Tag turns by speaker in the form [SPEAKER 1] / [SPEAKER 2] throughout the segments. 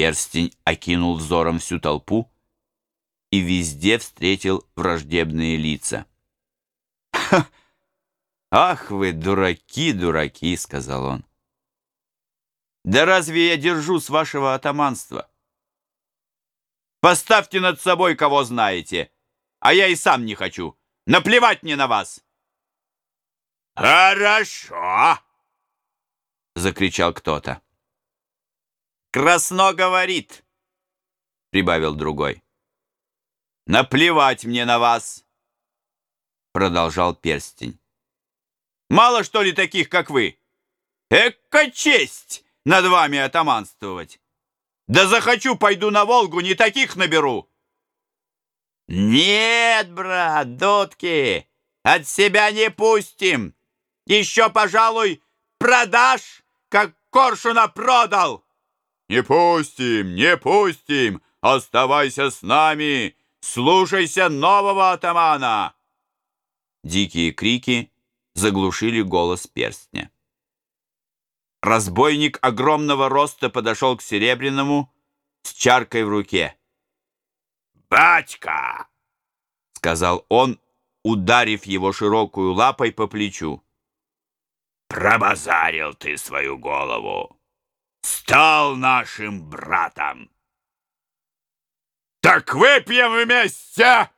[SPEAKER 1] Перстень окинул взором всю толпу и везде встретил враждебные лица. «Ах вы, дураки, дураки!» — сказал он. «Да разве я держу с вашего атаманства? Поставьте над собой, кого знаете, а я и сам не хочу. Наплевать мне на вас!»
[SPEAKER 2] «Хорошо!»
[SPEAKER 1] — закричал кто-то. «Красно говорит!» — прибавил другой. «Наплевать мне на вас!» — продолжал перстень. «Мало, что ли, таких, как вы? Эка честь над вами атаманствовать! Да захочу, пойду на Волгу, не таких наберу!» «Нет, брат, дудки, от себя не пустим! Еще, пожалуй, продашь, как коршуна продал!» «Не пустим, не пустим! Оставайся с нами! Слушайся нового атамана!» Дикие крики заглушили голос перстня. Разбойник огромного роста подошел к Серебряному с чаркой в руке.
[SPEAKER 2] «Батька!»
[SPEAKER 1] — сказал он, ударив его широкую лапой по плечу.
[SPEAKER 2] «Пробазарил ты свою голову! Стал нашим братом! Так выпьем вместе!»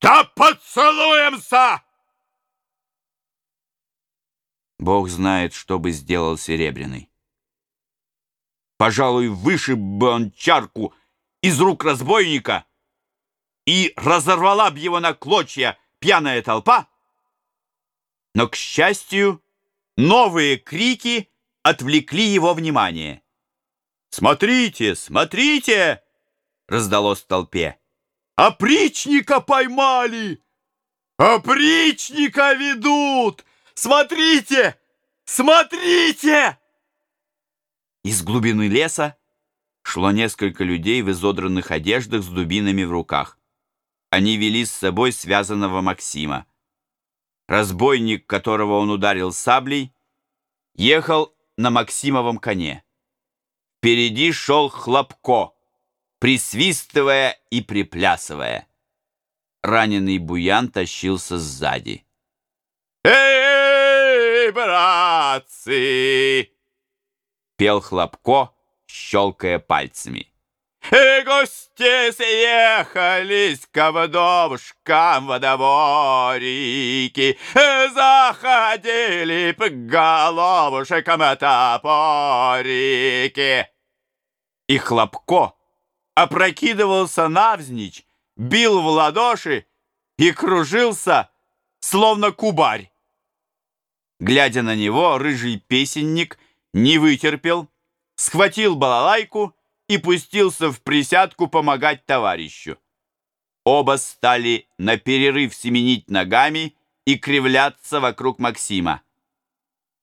[SPEAKER 2] Да поцелуемся!
[SPEAKER 1] Бог знает, что бы сделал Серебряный. Пожалуй, вышиб бы он чарку из рук разбойника и разорвала б его на клочья пьяная толпа. Но, к счастью, новые крики отвлекли его внимание. «Смотрите, смотрите!» — раздалось в толпе. Опричника поймали! Опричника ведут! Смотрите! Смотрите!» Из глубины леса шло несколько людей в изодранных одеждах с дубинами в руках. Они вели с собой связанного Максима. Разбойник, которого он ударил саблей, ехал на Максимовом коне. Впереди шел Хлопко — присвистывая и приплясывая. Раненый буян тащился сзади. «Эй, братцы!» — пел Хлопко, щелкая пальцами. «И гости съехались к вдовушкам во дворики, заходили по головушкам топорики». И Хлопко опрокидывался навзничь, бил в ладоши и кружился, словно кубарь. Глядя на него, рыжий песенник не вытерпел, схватил балалайку и пустился в присядку помогать товарищу. Оба стали на перерыв семенить ногами и кривляться вокруг Максима.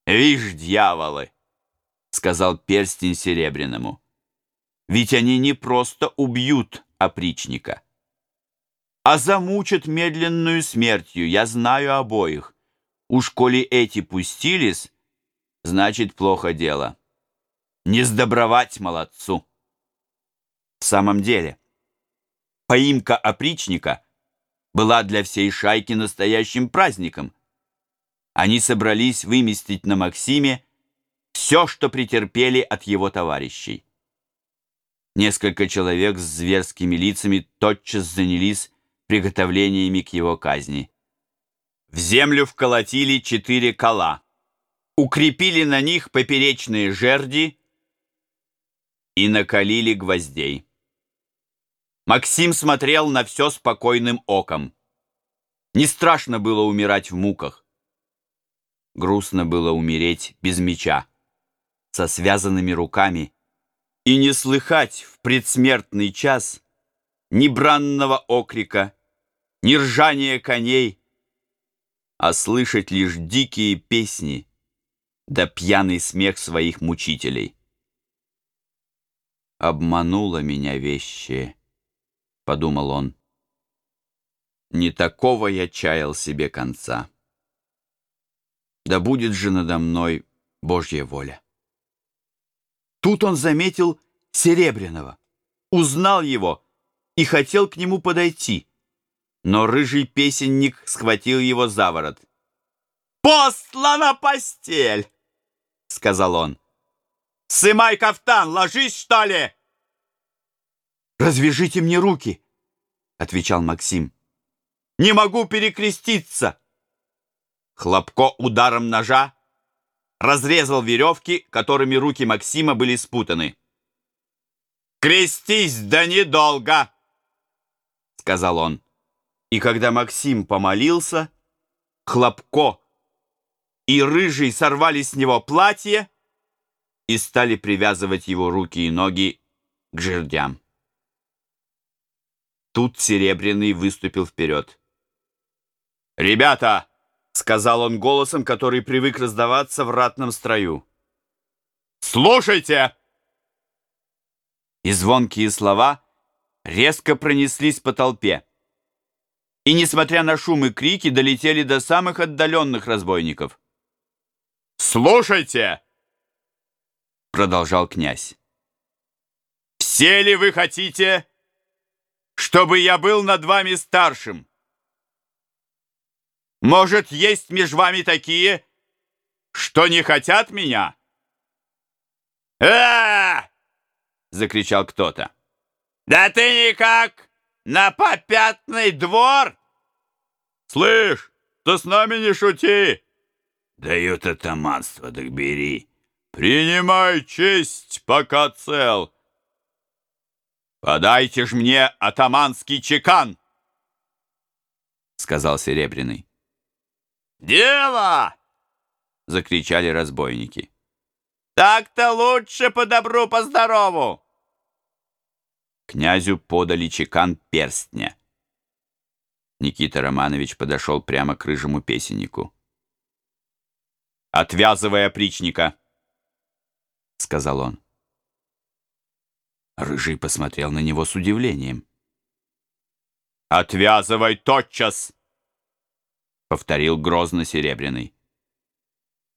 [SPEAKER 1] «Вишь, дьяволы!» — сказал перстень серебряному. Ведь они не просто убьют опричника, а замучат медленную смертью. Я знаю обоих. Уж коли эти пустились, значит, плохо дело. Не сдобровать молодцу. В самом деле, поимка опричника была для всей шайки настоящим праздником. Они собрались выместить на Максиме все, что претерпели от его товарищей. Несколько человек с зверскими лицами тотчас занялись приготовлениями к его казни. В землю вколотили четыре кола, укрепили на них поперечные жерди и накалили гвоздей. Максим смотрел на все спокойным оком. Не страшно было умирать в муках. Грустно было умереть без меча, со связанными руками и не слыхать в предсмертный час ни бранного окрика, ни ржания коней, а слышать лишь дикие песни да пьяный смех своих мучителей. «Обманула меня вещи», — подумал он. «Не такого я чаял себе конца. Да будет же надо мной Божья воля». Тут он заметил Серебряного, узнал его и хотел к нему подойти, но рыжий песенник схватил его за ворот. «Послана постель!» — сказал он. «Сымай кафтан, ложись, что ли!» «Развяжите мне руки!» — отвечал Максим. «Не могу перекреститься!» Хлопко ударом ножа разрезал веревки, которыми руки Максима были спутаны. «Крестись, да недолго!» — сказал он. И когда Максим помолился, Хлопко и Рыжий сорвали с него платье и стали привязывать его руки и ноги к жердям. Тут Серебряный выступил вперед. «Ребята!» — сказал он голосом, который привык раздаваться в ратном строю. «Слушайте!» И звонкие слова резко пронеслись по толпе. И, несмотря на шум и крики, долетели до самых отдаленных разбойников. «Слушайте!» — продолжал князь. «Все ли вы хотите, чтобы я был над вами старшим?» Может, есть между вами такие, что не хотят меня? а, закричал кто-то. «Да ты никак на попятный двор!» «Слышь, ты с нами не шути!» «Дают атаманство, так бери!» «Принимай честь, пока цел!» «Подайте ж мне атаманский чекан!» Сказал Серебряный. «Дело!» — закричали разбойники. «Так-то лучше по добру, по здорову!» Князю подали чекан перстня. Никита Романович подошел прямо к рыжему песеннику. «Отвязывай опричника!» — сказал он. Рыжий посмотрел на него с удивлением. «Отвязывай тотчас!» повторил грозно Серебряный.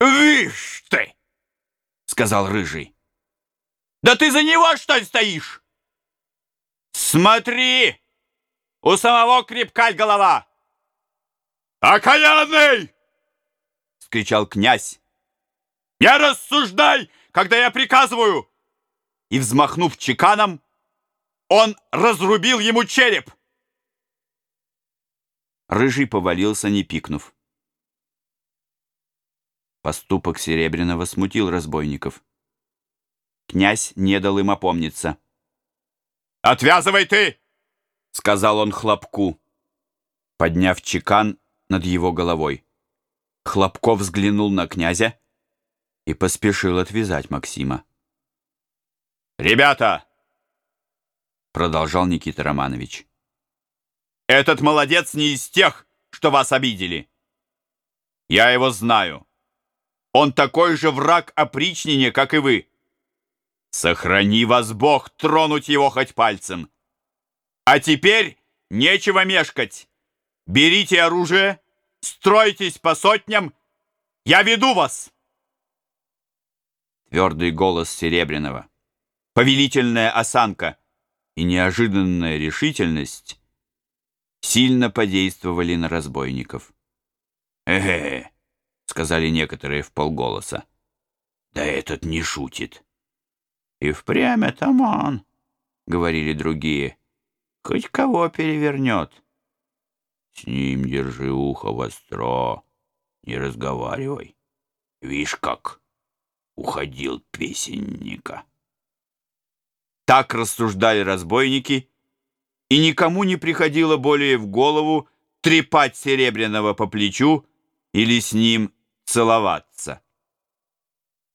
[SPEAKER 1] «Вишь ты!» — сказал Рыжий. «Да ты за него, что ли, стоишь?» «Смотри! У самого крепкаль голова!» «Окаянный!» — скричал князь. «Не рассуждай, когда я приказываю!» И, взмахнув чеканом, он разрубил ему череп. Рыжий повалился, не пикнув. Поступок Серебряного смутил разбойников. Князь не дал им опомниться. «Отвязывай ты!» — сказал он Хлопку, подняв чекан над его головой. Хлопков взглянул на князя и поспешил отвязать Максима. «Ребята!» — продолжал Никита Романович. Этот молодец не из тех, что вас обидели. Я его знаю. Он такой же враг опричнине, как и вы. Сохрани вас Бог тронуть его хоть пальцем. А теперь нечего мешкать. Берите оружие, стройтесь по сотням. Я веду вас. Твердый голос Серебряного, повелительная осанка и неожиданная решительность сильно подействовали на разбойников. «Эге!» — сказали некоторые в полголоса. «Да этот не шутит!» «И впрямь атаман!» — говорили другие. «Хоть кого перевернет!» «С ним держи ухо востро, не разговаривай. Вишь как!» — уходил песенника. Так рассуждали разбойники — и никому не приходило более в голову трепать Серебряного по плечу или с ним целоваться.